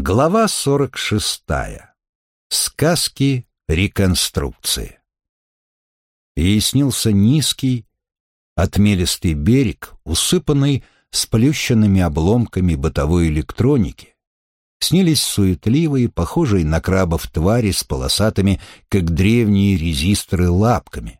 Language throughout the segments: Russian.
Глава 46. Сказки реконструкции. Ей снился низкий, отмелистый берег, усыпанный сплющенными обломками бытовой электроники. Снились суетливые, похожие на крабов твари с полосатыми, как древние резисторы, лапками.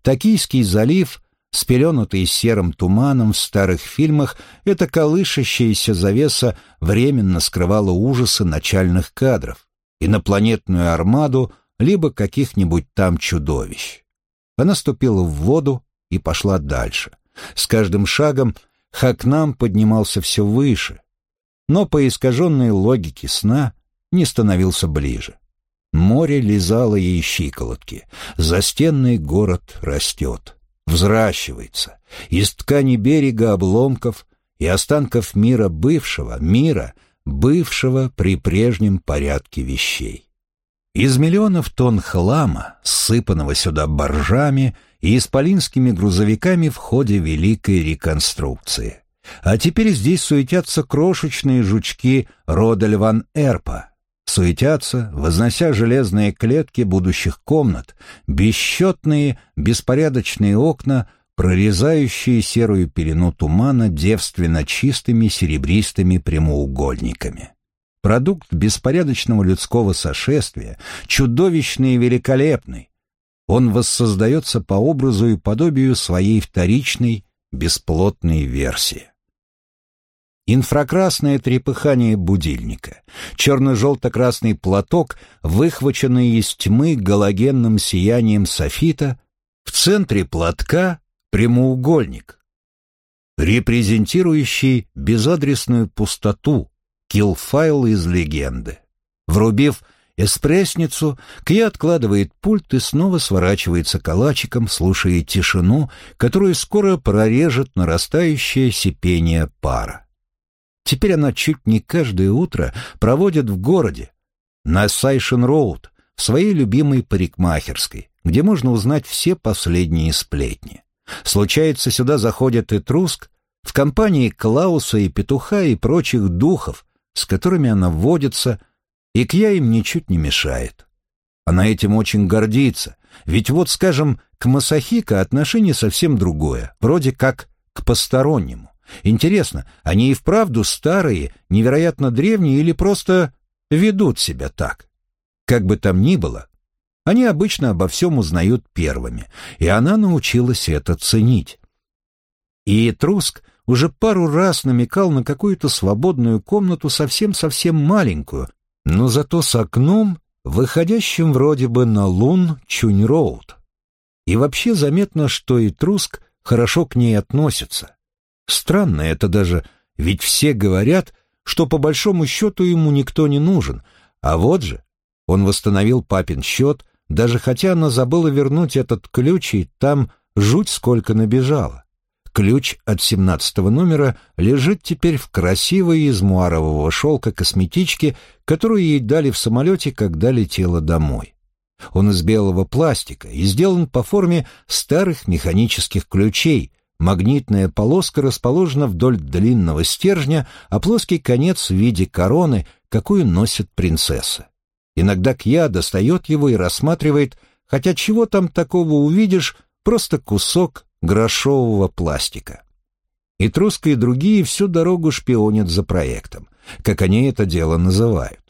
Токийский залив спеленутый серым туманом в старых фильмах, эта колышащаяся завеса временно скрывала ужасы начальных кадров, инопланетную армаду, либо каких-нибудь там чудовищ. Она ступила в воду и пошла дальше. С каждым шагом Хакнам поднимался все выше, но по искаженной логике сна не становился ближе. Море лизало ей щиколотки, застенный город растет взращивается из ткани берега обломков и останков мира бывшего, мира, бывшего при прежнем порядке вещей. Из миллионов тонн хлама, сыпанного сюда боржами и исполинскими грузовиками в ходе Великой реконструкции. А теперь здесь суетятся крошечные жучки рода Льван Эрпа, суетятся, вознося железные клетки будущих комнат, бесчетные, беспорядочные окна, прорезающие серую пелену тумана девственно чистыми серебристыми прямоугольниками. Продукт беспорядочного людского сошествия, чудовищный и великолепный. Он воссоздается по образу и подобию своей вторичной, бесплотной версии инфракрасное трепыхание будильника, черно-желто-красный платок, выхваченный из тьмы галогенным сиянием софита, в центре платка прямоугольник, репрезентирующий безадресную пустоту, килл-файл из легенды. Врубив эспрессницу, Кья откладывает пульт и снова сворачивается калачиком, слушая тишину, которую скоро прорежет нарастающее сипение пара. Теперь она чуть не каждое утро проводит в городе, на Сайшен-Роуд, в своей любимой парикмахерской, где можно узнать все последние сплетни. Случается, сюда заходит и Труск в компании Клауса и Петуха и прочих духов, с которыми она водится, и Кья им ничуть не мешает. Она этим очень гордится, ведь вот, скажем, к Масахика отношение совсем другое, вроде как к постороннему. Интересно, они и вправду старые, невероятно древние или просто ведут себя так? Как бы там ни было, они обычно обо всем узнают первыми, и она научилась это ценить. И Труск уже пару раз намекал на какую-то свободную комнату совсем-совсем маленькую, но зато с окном, выходящим вроде бы на лун Чунь-Роуд. И вообще заметно, что и Труск хорошо к ней относится. Странно это даже, ведь все говорят, что по большому счету ему никто не нужен, а вот же, он восстановил папин счет, даже хотя она забыла вернуть этот ключ, и там жуть сколько набежало. Ключ от семнадцатого номера лежит теперь в красивой из муарового шелка косметичке, которую ей дали в самолете, когда летела домой. Он из белого пластика и сделан по форме старых механических ключей, Магнитная полоска расположена вдоль длинного стержня, а плоский конец в виде короны, какую носит принцесса. Иногда Кья достает его и рассматривает, хотя чего там такого увидишь, просто кусок грошового пластика. И Труска, и другие всю дорогу шпионят за проектом, как они это дело называют.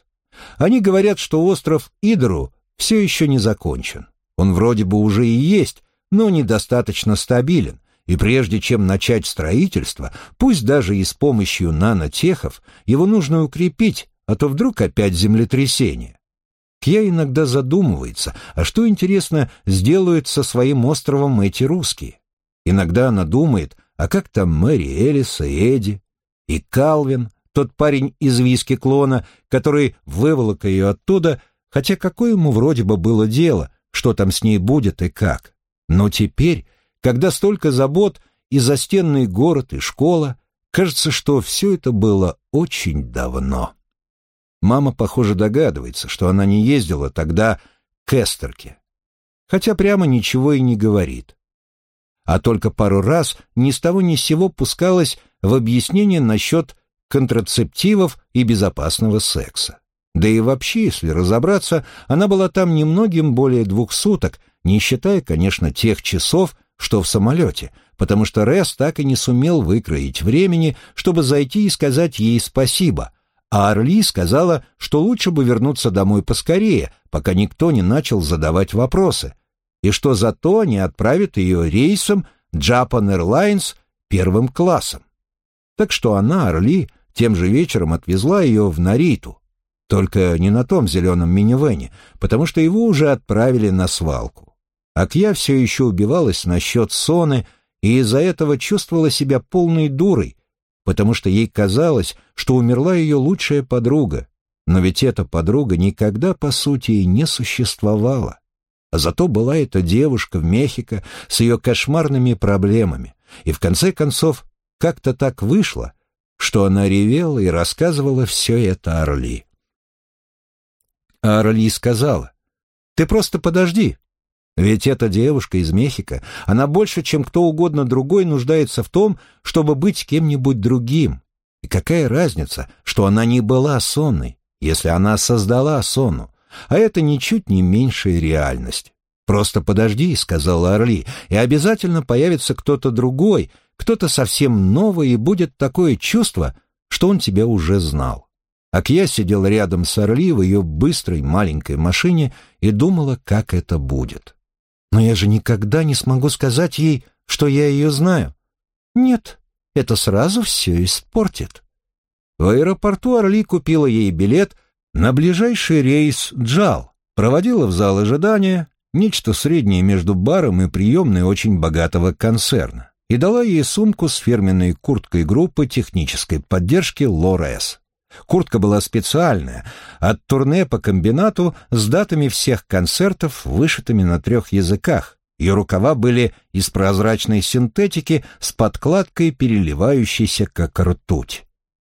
Они говорят, что остров Идору все еще не закончен. Он вроде бы уже и есть, но недостаточно стабилен, и прежде чем начать строительство, пусть даже и с помощью нанотехов, его нужно укрепить, а то вдруг опять землетрясение. Кья иногда задумывается, а что, интересно, сделают со своим островом эти русские? Иногда она думает, а как там Мэри Элис и Эдди? И Калвин, тот парень из виски-клона, который выволок ее оттуда, хотя какое ему вроде бы было дело, что там с ней будет и как. Но теперь когда столько забот и застенный город, и школа, кажется, что все это было очень давно. Мама, похоже, догадывается, что она не ездила тогда к Эстерке, хотя прямо ничего и не говорит. А только пару раз ни с того ни с сего пускалась в объяснение насчет контрацептивов и безопасного секса. Да и вообще, если разобраться, она была там немногим более двух суток, не считая, конечно, тех часов, что в самолете, потому что Рес так и не сумел выкроить времени, чтобы зайти и сказать ей спасибо, а Орли сказала, что лучше бы вернуться домой поскорее, пока никто не начал задавать вопросы, и что зато они отправят ее рейсом Japan Airlines первым классом. Так что она, Орли, тем же вечером отвезла ее в Нариту, только не на том зеленом минивэне, потому что его уже отправили на свалку. А Кья все еще убивалась насчет Соны и из-за этого чувствовала себя полной дурой, потому что ей казалось, что умерла ее лучшая подруга, но ведь эта подруга никогда, по сути, и не существовала. А зато была эта девушка в Мехико с ее кошмарными проблемами, и в конце концов как-то так вышло, что она ревела и рассказывала все это Орли. А Орли сказала, «Ты просто подожди, ведь эта девушка из Мехико, она больше, чем кто угодно другой, нуждается в том, чтобы быть кем-нибудь другим. И какая разница, что она не была сонной, если она создала сонну? А это ничуть не меньшая реальность. «Просто подожди», — сказала Орли, — «и обязательно появится кто-то другой, кто-то совсем новый, и будет такое чувство, что он тебя уже знал». Акья сидел рядом с Орли в ее быстрой маленькой машине и думала, как это будет. Но я же никогда не смогу сказать ей, что я ее знаю. Нет, это сразу все испортит. В аэропорту Орли купила ей билет на ближайший рейс «Джал», проводила в зал ожидания, нечто среднее между баром и приемной очень богатого концерна, и дала ей сумку с фирменной курткой группы технической поддержки «Лорес». Куртка была специальная, от турне по комбинату с датами всех концертов, вышитыми на трех языках. Ее рукава были из прозрачной синтетики с подкладкой, переливающейся как ртуть.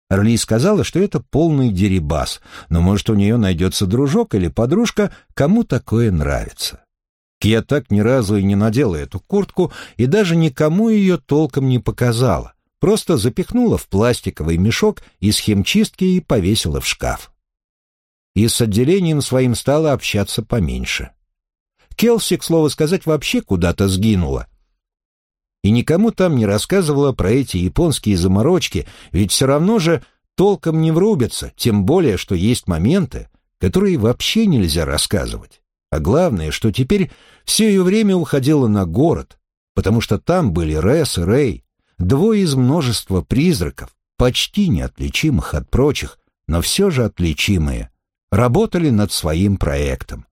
Орли сказала, что это полный дерибас, но, может, у нее найдется дружок или подружка, кому такое нравится. Кия так ни разу и не надела эту куртку и даже никому ее толком не показала просто запихнула в пластиковый мешок из химчистки и повесила в шкаф. И с отделением своим стала общаться поменьше. Келси, к слову сказать, вообще куда-то сгинула. И никому там не рассказывала про эти японские заморочки, ведь все равно же толком не врубятся, тем более, что есть моменты, которые вообще нельзя рассказывать. А главное, что теперь все ее время уходило на город, потому что там были Рэс и Рэй, Двое из множества призраков, почти неотличимых от прочих, но все же отличимые, работали над своим проектом.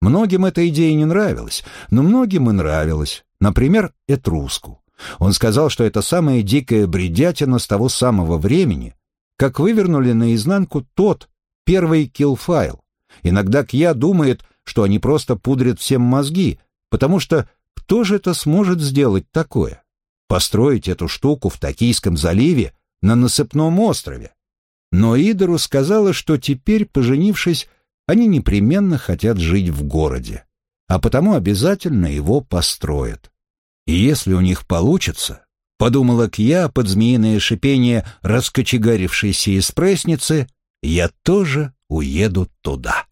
Многим эта идея не нравилась, но многим и нравилась. Например, Этруску. Он сказал, что это самая дикая бредятина с того самого времени, как вывернули наизнанку тот, первый киллфайл. Иногда Кья думает, что они просто пудрят всем мозги, потому что кто же это сможет сделать такое? Построить эту штуку в Токийском заливе на насыпном острове. Но Идору сказала, что теперь, поженившись, они непременно хотят жить в городе, а потому обязательно его построят. И если у них получится, подумала Кья под змеиное шипение раскочегарившейся пресницы, я тоже уеду туда.